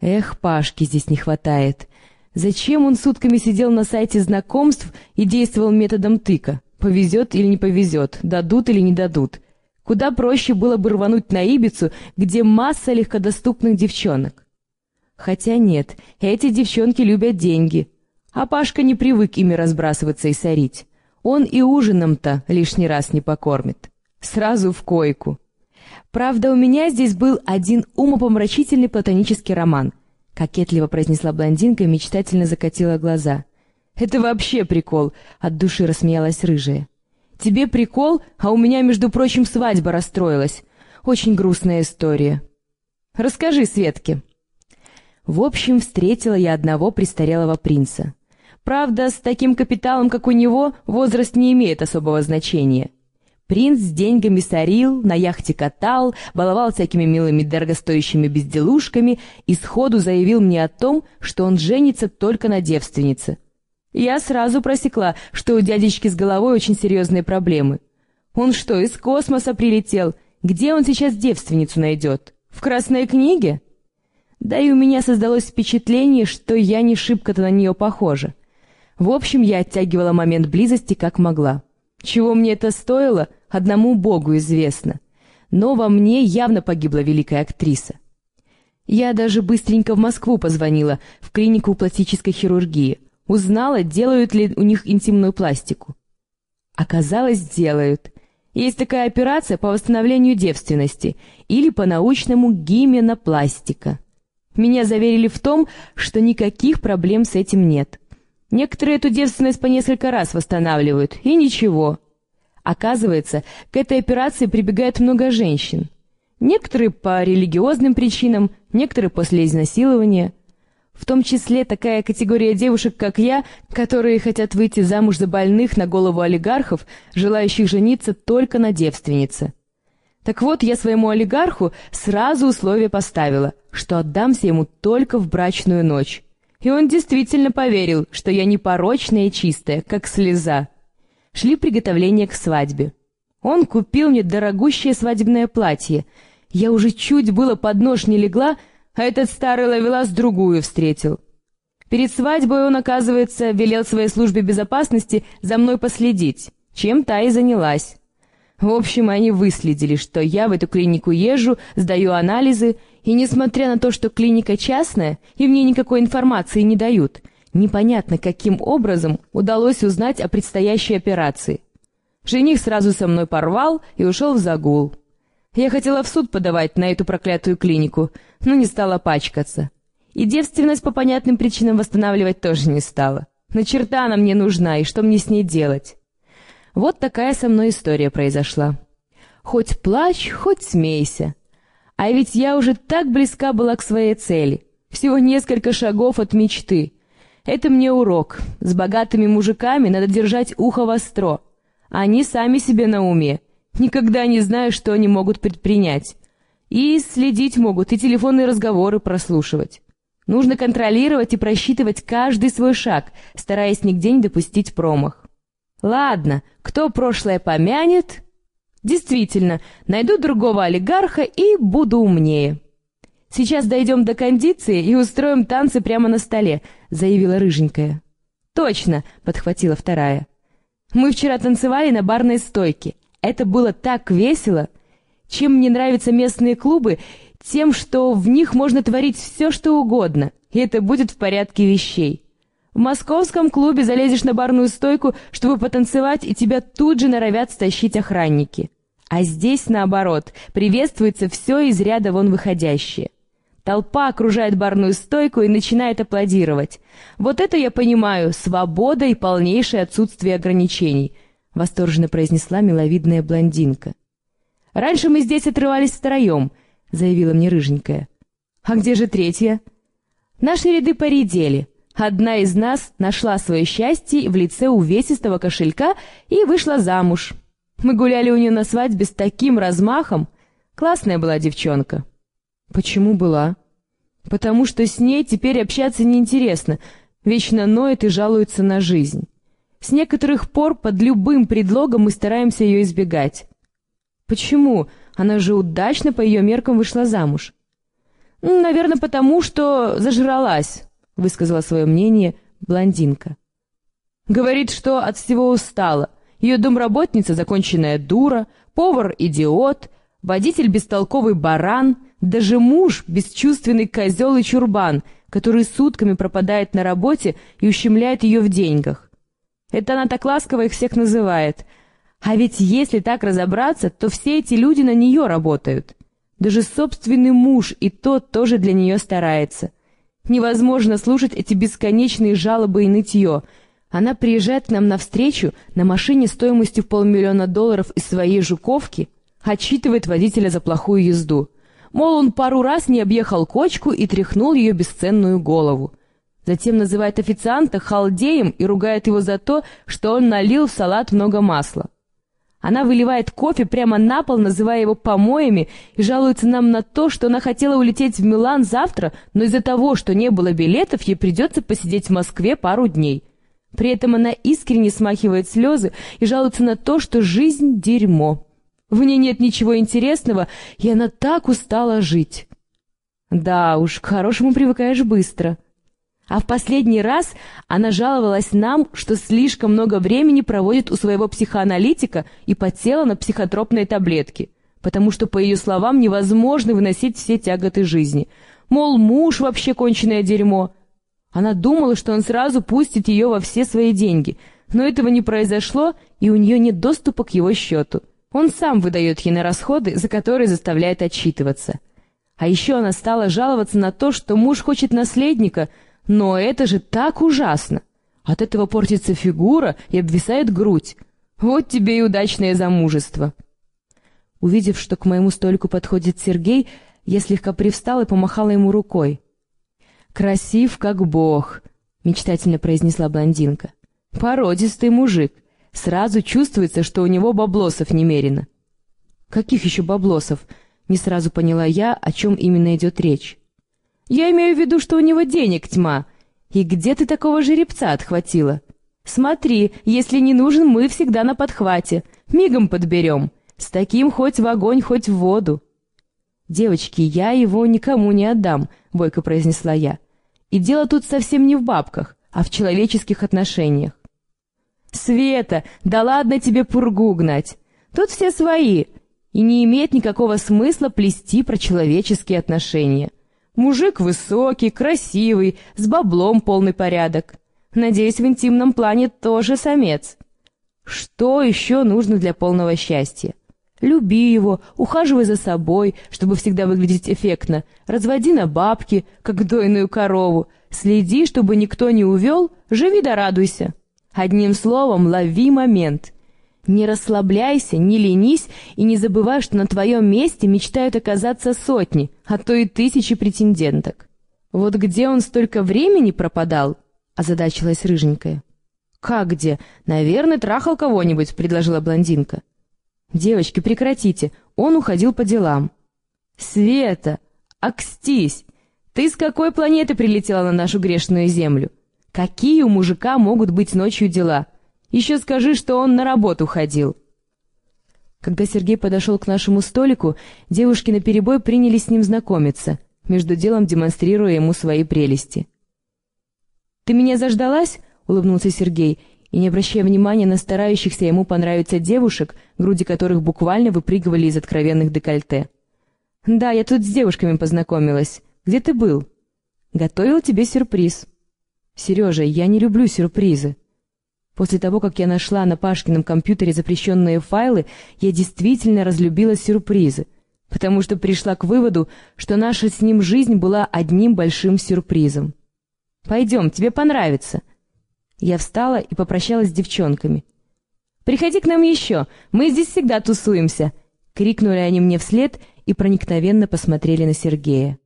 Эх, Пашки здесь не хватает. Зачем он сутками сидел на сайте знакомств и действовал методом тыка? Повезет или не повезет, дадут или не дадут. Куда проще было бы рвануть на Ибицу, где масса легкодоступных девчонок. Хотя нет, эти девчонки любят деньги. А Пашка не привык ими разбрасываться и сорить. Он и ужином-то лишний раз не покормит. Сразу в койку. Правда, у меня здесь был один умопомрачительный платонический роман. Кокетливо произнесла блондинка и мечтательно закатила глаза. «Это вообще прикол!» — от души рассмеялась рыжая. «Тебе прикол, а у меня, между прочим, свадьба расстроилась. Очень грустная история. Расскажи Светке». В общем, встретила я одного престарелого принца. Правда, с таким капиталом, как у него, возраст не имеет особого значения. Принц с деньгами сорил, на яхте катал, баловал всякими милыми дорогостоящими безделушками и сходу заявил мне о том, что он женится только на девственнице. Я сразу просекла, что у дядечки с головой очень серьезные проблемы. Он что, из космоса прилетел? Где он сейчас девственницу найдет? В Красной книге? Да и у меня создалось впечатление, что я не шибко-то на нее похожа. В общем, я оттягивала момент близости как могла. Чего мне это стоило, одному Богу известно. Но во мне явно погибла великая актриса. Я даже быстренько в Москву позвонила, в клинику пластической хирургии. Узнала, делают ли у них интимную пластику. Оказалось, делают. Есть такая операция по восстановлению девственности или по-научному гименопластика. Меня заверили в том, что никаких проблем с этим нет. Некоторые эту девственность по несколько раз восстанавливают, и ничего. Оказывается, к этой операции прибегает много женщин. Некоторые по религиозным причинам, некоторые после изнасилования. В том числе такая категория девушек, как я, которые хотят выйти замуж за больных на голову олигархов, желающих жениться только на девственнице. Так вот, я своему олигарху сразу условие поставила, что отдамся ему только в брачную ночь. И он действительно поверил, что я непорочная и чистая, как слеза. Шли приготовления к свадьбе. Он купил мне дорогущее свадебное платье. Я уже чуть было под нож не легла, а этот старый ловелас другую встретил. Перед свадьбой он, оказывается, велел своей службе безопасности за мной последить, чем та и занялась. В общем, они выследили, что я в эту клинику езжу, сдаю анализы, и несмотря на то, что клиника частная, и мне никакой информации не дают, непонятно каким образом удалось узнать о предстоящей операции. Жених сразу со мной порвал и ушел в загул. Я хотела в суд подавать на эту проклятую клинику, но не стала пачкаться. И девственность по понятным причинам восстанавливать тоже не стала. На черта она мне нужна, и что мне с ней делать? Вот такая со мной история произошла. Хоть плачь, хоть смейся. А ведь я уже так близка была к своей цели. Всего несколько шагов от мечты. Это мне урок. С богатыми мужиками надо держать ухо востро. Они сами себе на уме. Никогда не знаю, что они могут предпринять. И следить могут, и телефонные разговоры прослушивать. Нужно контролировать и просчитывать каждый свой шаг, стараясь нигде не допустить промах. Ладно, кто прошлое помянет... Действительно, найду другого олигарха и буду умнее. Сейчас дойдем до кондиции и устроим танцы прямо на столе, заявила рыженькая. Точно, подхватила вторая. Мы вчера танцевали на барной стойке. Это было так весело. Чем мне нравятся местные клубы, тем, что в них можно творить все, что угодно, и это будет в порядке вещей. В московском клубе залезешь на барную стойку, чтобы потанцевать, и тебя тут же норовят стащить охранники. А здесь, наоборот, приветствуется все из ряда вон выходящее. Толпа окружает барную стойку и начинает аплодировать. Вот это я понимаю, свобода и полнейшее отсутствие ограничений, восторженно произнесла миловидная блондинка. Раньше мы здесь отрывались втроем, заявила мне рыженькая. А где же третья? Наши ряды поредели. Одна из нас нашла свое счастье в лице увесистого кошелька и вышла замуж. Мы гуляли у нее на свадьбе с таким размахом. Классная была девчонка. Почему была? Потому что с ней теперь общаться неинтересно. Вечно ноет и жалуется на жизнь. С некоторых пор под любым предлогом мы стараемся ее избегать. Почему? Она же удачно по ее меркам вышла замуж. «Наверное, потому что зажралась», — высказала свое мнение блондинка. Говорит, что от всего устала. Ее домработница — законченная дура, повар — идиот, водитель — бестолковый баран, даже муж — бесчувственный козел и чурбан, который сутками пропадает на работе и ущемляет ее в деньгах. Это она так ласково их всех называет. А ведь если так разобраться, то все эти люди на нее работают. Даже собственный муж и тот тоже для нее старается. Невозможно слушать эти бесконечные жалобы и нытье — она приезжает к нам навстречу на машине стоимостью в полмиллиона долларов из своей «Жуковки», отчитывает водителя за плохую езду. Мол, он пару раз не объехал кочку и тряхнул ее бесценную голову. Затем называет официанта халдеем и ругает его за то, что он налил в салат много масла. Она выливает кофе прямо на пол, называя его помоями, и жалуется нам на то, что она хотела улететь в Милан завтра, но из-за того, что не было билетов, ей придется посидеть в Москве пару дней. При этом она искренне смахивает слезы и жалуется на то, что жизнь — дерьмо. В ней нет ничего интересного, и она так устала жить. Да уж, к хорошему привыкаешь быстро. А в последний раз она жаловалась нам, что слишком много времени проводит у своего психоаналитика и подсела на психотропные таблетки, потому что, по ее словам, невозможно выносить все тяготы жизни. Мол, муж вообще конченое дерьмо, она думала, что он сразу пустит ее во все свои деньги, но этого не произошло, и у нее нет доступа к его счету. Он сам выдает ей на расходы, за которые заставляет отчитываться. А еще она стала жаловаться на то, что муж хочет наследника, но это же так ужасно. От этого портится фигура и обвисает грудь. Вот тебе и удачное замужество. Увидев, что к моему столику подходит Сергей, я слегка привстала и помахала ему рукой. «Красив, как бог», — мечтательно произнесла блондинка. «Породистый мужик. Сразу чувствуется, что у него баблосов немерено». «Каких еще баблосов?» — не сразу поняла я, о чем именно идет речь. «Я имею в виду, что у него денег тьма. И где ты такого жеребца отхватила? Смотри, если не нужен, мы всегда на подхвате. Мигом подберем. С таким хоть в огонь, хоть в воду». «Девочки, я его никому не отдам», — бойко произнесла я. И дело тут совсем не в бабках, а в человеческих отношениях. «Света, да ладно тебе пургу гнать! Тут все свои, и не имеет никакого смысла плести про человеческие отношения. Мужик высокий, красивый, с баблом полный порядок. Надеюсь, в интимном плане тоже самец. Что еще нужно для полного счастья? Люби его, ухаживай за собой, чтобы всегда выглядеть эффектно. Разводи на бабки, как дойную корову. Следи, чтобы никто не увел, живи да радуйся. Одним словом, лови момент. Не расслабляйся, не ленись и не забывай, что на твоем месте мечтают оказаться сотни, а то и тысячи претенденток. Вот где он столько времени пропадал? Озадачилась рыженькая. «Как где? Наверное, трахал кого-нибудь», — предложила блондинка. «Девочки, прекратите, он уходил по делам». «Света, акстись! Ты с какой планеты прилетела на нашу грешную землю? Какие у мужика могут быть ночью дела? Еще скажи, что он на работу ходил». Когда Сергей подошел к нашему столику, девушки наперебой принялись с ним знакомиться, между делом демонстрируя ему свои прелести. «Ты меня заждалась?» — улыбнулся Сергей и, не обращая внимания на старающихся ему понравиться девушек, груди которых буквально выпрыгивали из откровенных декольте. «Да, я тут с девушками познакомилась. Где ты был?» «Готовил тебе сюрприз». «Сережа, я не люблю сюрпризы». После того, как я нашла на Пашкином компьютере запрещенные файлы, я действительно разлюбила сюрпризы, потому что пришла к выводу, что наша с ним жизнь была одним большим сюрпризом. «Пойдем, тебе понравится», я встала и попрощалась с девчонками. «Приходи к нам еще, мы здесь всегда тусуемся!» — крикнули они мне вслед и проникновенно посмотрели на Сергея.